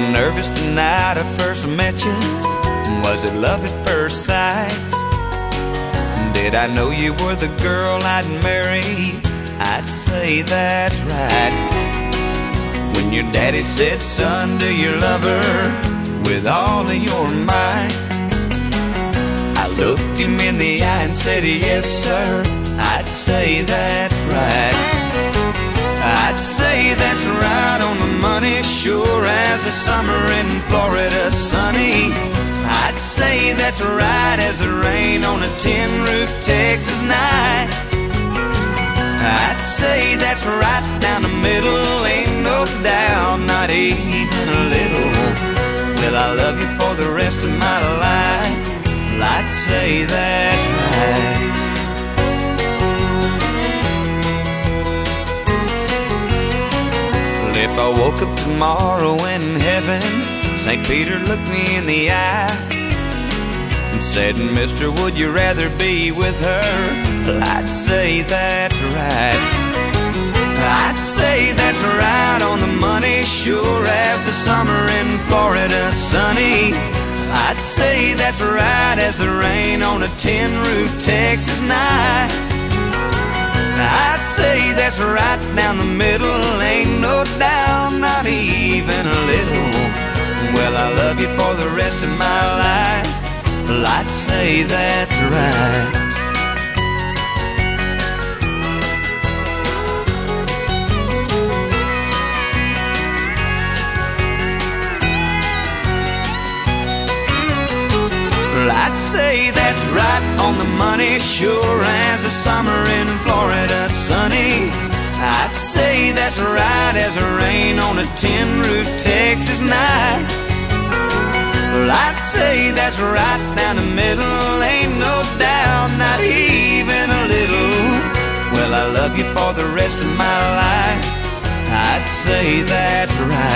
nervous the night I first met you? Was it love at first sight? Did I know you were the girl I'd marry? I'd say that's right. When your daddy said, son, do you love her with all of your might? I looked him in the eye and said, yes, sir. I'd say that's right. Summer in Florida sunny. I'd say that's right as the rain on a tin roof Texas night. I'd say that's right down the middle, ain't no doubt, not even a little. Will I love you for the rest of my life? I'd say that's right. If I woke up tomorrow in heaven, St. Peter looked me in the eye and said, Mister, would you rather be with her? I'd say that's right. I'd say that's right on the money, sure as the summer in Florida sunny. I'd say that's right as the rain on a tin roof Texas night. I'd say that's right down the middle, ain't no Well, I love you for the rest of my life. Well, I'd say that's right. Well, I'd say that's right on the money, sure as the summer in Florida sunny. I'd say that's right as the rain on a tin roof Texas night. Well, I'd say that's right down the middle, ain't no doubt, not even a little. Well, I love you for the rest of my life. I'd say that's right.